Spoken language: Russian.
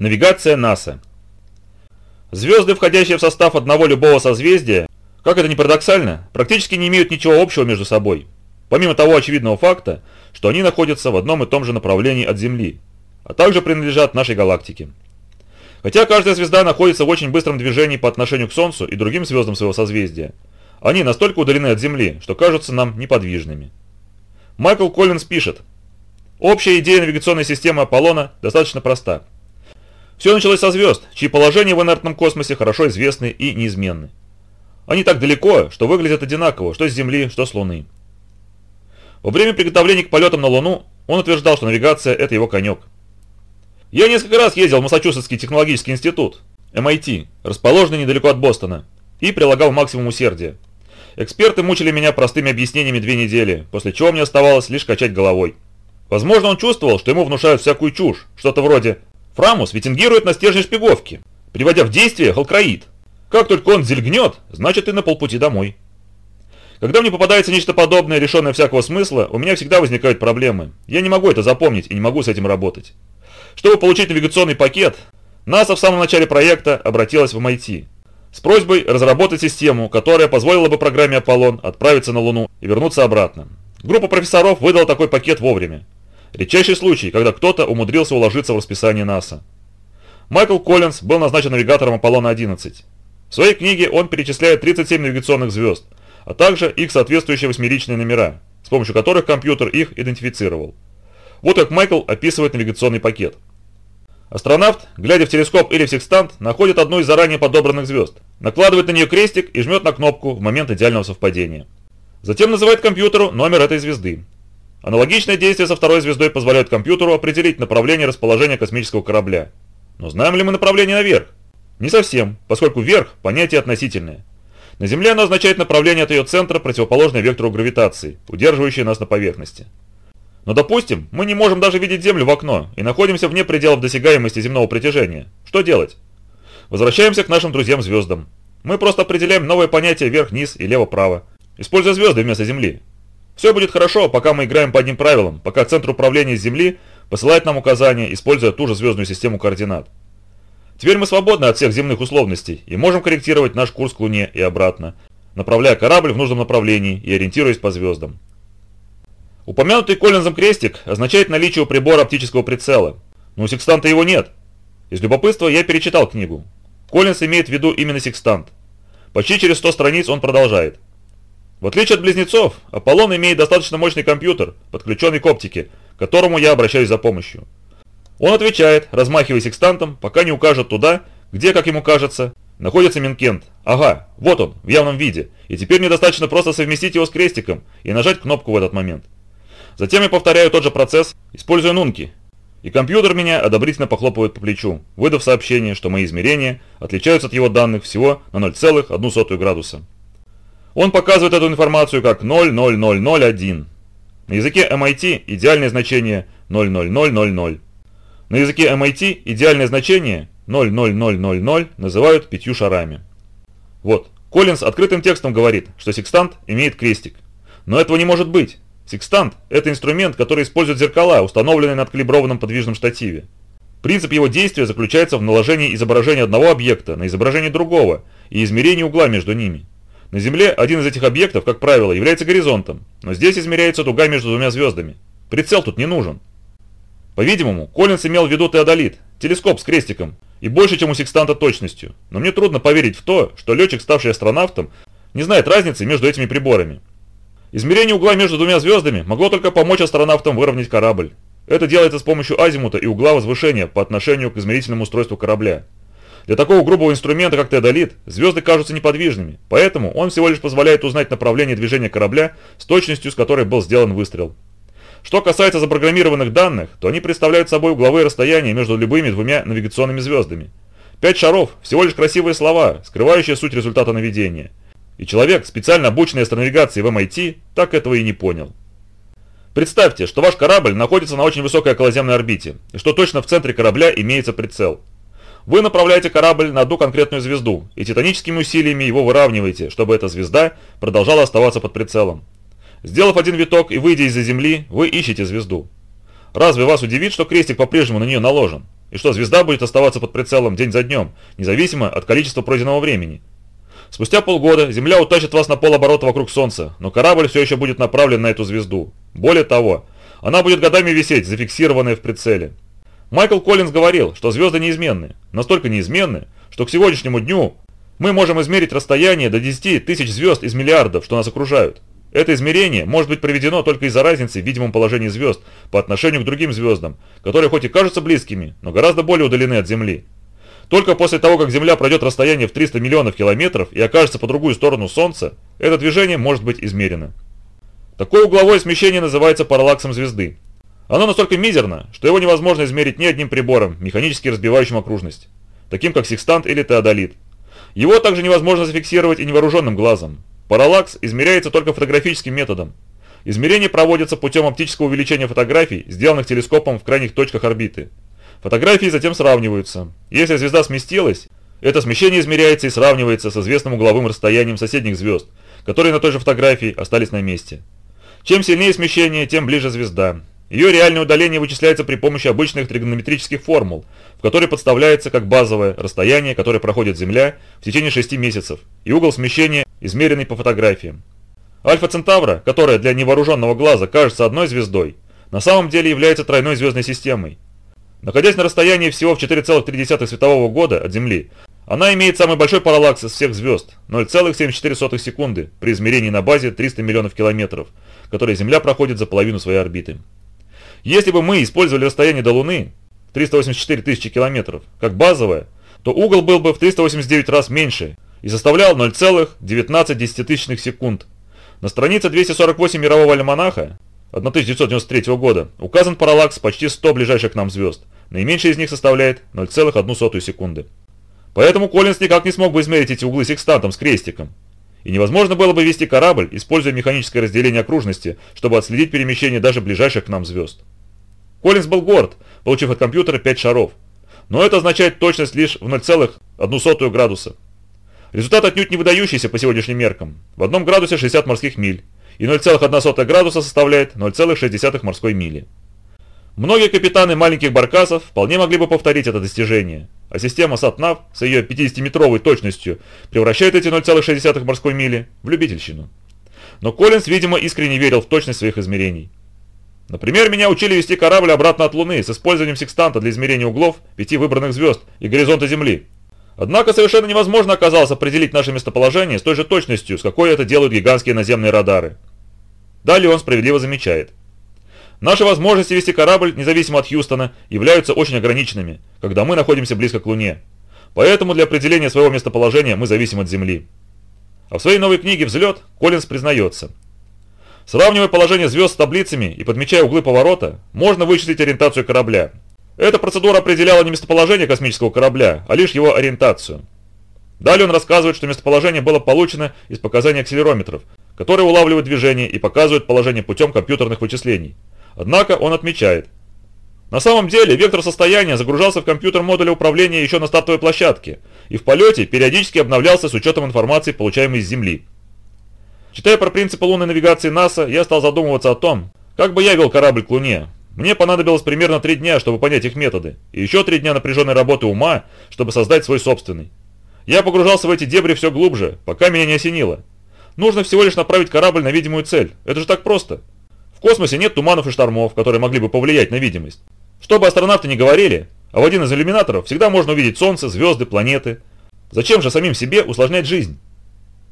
Навигация НАСА. Звезды, входящие в состав одного любого созвездия, как это ни парадоксально, практически не имеют ничего общего между собой. Помимо того очевидного факта, что они находятся в одном и том же направлении от Земли, а также принадлежат нашей галактике. Хотя каждая звезда находится в очень быстром движении по отношению к Солнцу и другим звездам своего созвездия, они настолько удалены от Земли, что кажутся нам неподвижными. Майкл Коллинз пишет, «Общая идея навигационной системы Аполлона достаточно проста. Все началось со звезд, чьи положения в инертном космосе хорошо известны и неизменны. Они так далеко, что выглядят одинаково, что с Земли, что с Луны. Во время приготовления к полетам на Луну он утверждал, что навигация – это его конек. Я несколько раз ездил в Массачусетский технологический институт, MIT, расположенный недалеко от Бостона, и прилагал максимум усердия. Эксперты мучили меня простыми объяснениями две недели, после чего мне оставалось лишь качать головой. Возможно, он чувствовал, что ему внушают всякую чушь, что-то вроде Фрамус витингирует на стержне шпиговки, приводя в действие халкроид. Как только он зельгнет, значит ты на полпути домой. Когда мне попадается нечто подобное, лишенное всякого смысла, у меня всегда возникают проблемы. Я не могу это запомнить и не могу с этим работать. Чтобы получить навигационный пакет, НАСА в самом начале проекта обратилась в MIT с просьбой разработать систему, которая позволила бы программе «Аполлон» отправиться на Луну и вернуться обратно. Группа профессоров выдала такой пакет вовремя. Редчайший случай, когда кто-то умудрился уложиться в расписание НАСА. Майкл Коллинз был назначен навигатором Аполлона-11. В своей книге он перечисляет 37 навигационных звезд, а также их соответствующие восьмеричные номера, с помощью которых компьютер их идентифицировал. Вот как Майкл описывает навигационный пакет. Астронавт, глядя в телескоп или в секстант, находит одну из заранее подобранных звезд, накладывает на нее крестик и жмет на кнопку в момент идеального совпадения. Затем называет компьютеру номер этой звезды. Аналогичное действие со второй звездой позволяет компьютеру определить направление расположения космического корабля. Но знаем ли мы направление наверх? Не совсем, поскольку вверх – понятие относительное. На Земле оно означает направление от ее центра, противоположное вектору гравитации, удерживающей нас на поверхности. Но допустим, мы не можем даже видеть Землю в окно и находимся вне пределов досягаемости земного притяжения. Что делать? Возвращаемся к нашим друзьям-звездам. Мы просто определяем новое понятие вверх-вниз и лево-право, используя звезды вместо Земли. Все будет хорошо, пока мы играем по одним правилам, пока Центр управления Земли посылает нам указания, используя ту же звездную систему координат. Теперь мы свободны от всех земных условностей и можем корректировать наш курс к Луне и обратно, направляя корабль в нужном направлении и ориентируясь по звездам. Упомянутый Коллинзом крестик означает наличие у прибора оптического прицела, но у секстанта его нет. Из любопытства я перечитал книгу. Коллинз имеет в виду именно секстант. Почти через 100 страниц он продолжает. В отличие от близнецов, Аполлон имеет достаточно мощный компьютер, подключенный к оптике, к которому я обращаюсь за помощью. Он отвечает, размахивая секстантом, пока не укажет туда, где, как ему кажется, находится Минкент. Ага, вот он, в явном виде, и теперь мне достаточно просто совместить его с крестиком и нажать кнопку в этот момент. Затем я повторяю тот же процесс, используя нунки. И компьютер меня одобрительно похлопывает по плечу, выдав сообщение, что мои измерения отличаются от его данных всего на 0,01 градуса. Он показывает эту информацию как 0,0001. На языке MIT идеальное значение 0,0000. На языке MIT идеальное значение 0,0000 называют пятью шарами. Вот, Коллинз открытым текстом говорит, что секстант имеет крестик. Но этого не может быть. Секстант – это инструмент, который использует зеркала, установленные на откалиброванном подвижном штативе. Принцип его действия заключается в наложении изображения одного объекта на изображение другого и измерении угла между ними. На Земле один из этих объектов, как правило, является горизонтом, но здесь измеряется дуга между двумя звездами. Прицел тут не нужен. По-видимому, Коллинс имел в виду теодолит, телескоп с крестиком, и больше, чем у секстанта точностью, но мне трудно поверить в то, что летчик, ставший астронавтом, не знает разницы между этими приборами. Измерение угла между двумя звездами могло только помочь астронавтам выровнять корабль. Это делается с помощью азимута и угла возвышения по отношению к измерительному устройству корабля. Для такого грубого инструмента, как теодолит, звезды кажутся неподвижными, поэтому он всего лишь позволяет узнать направление движения корабля с точностью, с которой был сделан выстрел. Что касается запрограммированных данных, то они представляют собой угловые расстояния между любыми двумя навигационными звездами. Пять шаров – всего лишь красивые слова, скрывающие суть результата наведения. И человек, специально обученный астронавигации в MIT, так этого и не понял. Представьте, что ваш корабль находится на очень высокой околоземной орбите, и что точно в центре корабля имеется прицел. Вы направляете корабль на одну конкретную звезду, и титаническими усилиями его выравниваете, чтобы эта звезда продолжала оставаться под прицелом. Сделав один виток и выйдя из-за Земли, вы ищете звезду. Разве вас удивит, что крестик по-прежнему на нее наложен? и что звезда будет оставаться под прицелом день за днем, независимо от количества пройденного времени. Спустя полгода Земля утащит вас на полоборота вокруг Солнца, но корабль все еще будет направлен на эту звезду. Более того, она будет годами висеть, зафиксированная в прицеле. Майкл Коллинз говорил, что звезды неизменны, настолько неизменны, что к сегодняшнему дню мы можем измерить расстояние до 10 тысяч звезд из миллиардов, что нас окружают. Это измерение может быть проведено только из-за разницы в видимом положении звезд по отношению к другим звездам, которые хоть и кажутся близкими, но гораздо более удалены от Земли. Только после того, как Земля пройдет расстояние в 300 миллионов километров и окажется по другую сторону Солнца, это движение может быть измерено. Такое угловое смещение называется параллаксом звезды. Оно настолько мизерно, что его невозможно измерить ни одним прибором, механически разбивающим окружность, таким как секстант или теодолит. Его также невозможно зафиксировать и невооруженным глазом. Параллакс измеряется только фотографическим методом. Измерения проводятся путем оптического увеличения фотографий, сделанных телескопом в крайних точках орбиты. Фотографии затем сравниваются. Если звезда сместилась, это смещение измеряется и сравнивается с известным угловым расстоянием соседних звезд, которые на той же фотографии остались на месте. Чем сильнее смещение, тем ближе звезда. Ее реальное удаление вычисляется при помощи обычных тригонометрических формул, в которые подставляется как базовое расстояние, которое проходит Земля в течение 6 месяцев, и угол смещения, измеренный по фотографиям. Альфа Центавра, которая для невооруженного глаза кажется одной звездой, на самом деле является тройной звездной системой, Находясь на расстоянии всего в 4,3 светового года от Земли, она имеет самый большой параллакс из всех звезд – 0,74 секунды при измерении на базе 300 миллионов километров, которые Земля проходит за половину своей орбиты. Если бы мы использовали расстояние до Луны – 384 тысячи километров – как базовое, то угол был бы в 389 раз меньше и составлял 0,19 секунд. На странице 248 мирового альманаха 1993 года указан параллакс почти 100 ближайших к нам звезд. Наименьший из них составляет 0,01 секунды. Поэтому Коллинс никак не смог бы измерить эти углы секстантом с крестиком. И невозможно было бы вести корабль, используя механическое разделение окружности, чтобы отследить перемещение даже ближайших к нам звезд. Коллинс был горд, получив от компьютера 5 шаров. Но это означает точность лишь в 0,01 градуса. Результат отнюдь не выдающийся по сегодняшним меркам. В одном градусе 60 морских миль, и 0,1 градуса составляет 0,6 морской мили. Многие капитаны маленьких баркасов вполне могли бы повторить это достижение, а система САТНАВ с ее 50-метровой точностью превращает эти 0,6 морской мили в любительщину. Но Коллинз, видимо, искренне верил в точность своих измерений. Например, меня учили вести корабль обратно от Луны с использованием секстанта для измерения углов пяти выбранных звезд и горизонта Земли. Однако совершенно невозможно оказалось определить наше местоположение с той же точностью, с какой это делают гигантские наземные радары. Далее он справедливо замечает. Наши возможности вести корабль, независимо от Хьюстона, являются очень ограниченными, когда мы находимся близко к Луне. Поэтому для определения своего местоположения мы зависим от Земли. А в своей новой книге «Взлет» Коллинз признается. Сравнивая положение звезд с таблицами и подмечая углы поворота, можно вычислить ориентацию корабля. Эта процедура определяла не местоположение космического корабля, а лишь его ориентацию. Далее он рассказывает, что местоположение было получено из показаний акселерометров, которые улавливают движение и показывают положение путем компьютерных вычислений. Однако он отмечает. На самом деле вектор состояния загружался в компьютер модуля управления еще на стартовой площадке и в полете периодически обновлялся с учетом информации, получаемой с Земли. Читая про принципы лунной навигации НАСА, я стал задумываться о том, как бы я вел корабль к Луне. Мне понадобилось примерно три дня, чтобы понять их методы, и еще три дня напряженной работы ума, чтобы создать свой собственный. Я погружался в эти дебри все глубже, пока меня не осенило. Нужно всего лишь направить корабль на видимую цель. Это же так просто. В космосе нет туманов и штормов, которые могли бы повлиять на видимость. Что бы астронавты ни говорили, а в один из иллюминаторов всегда можно увидеть Солнце, звезды, планеты. Зачем же самим себе усложнять жизнь?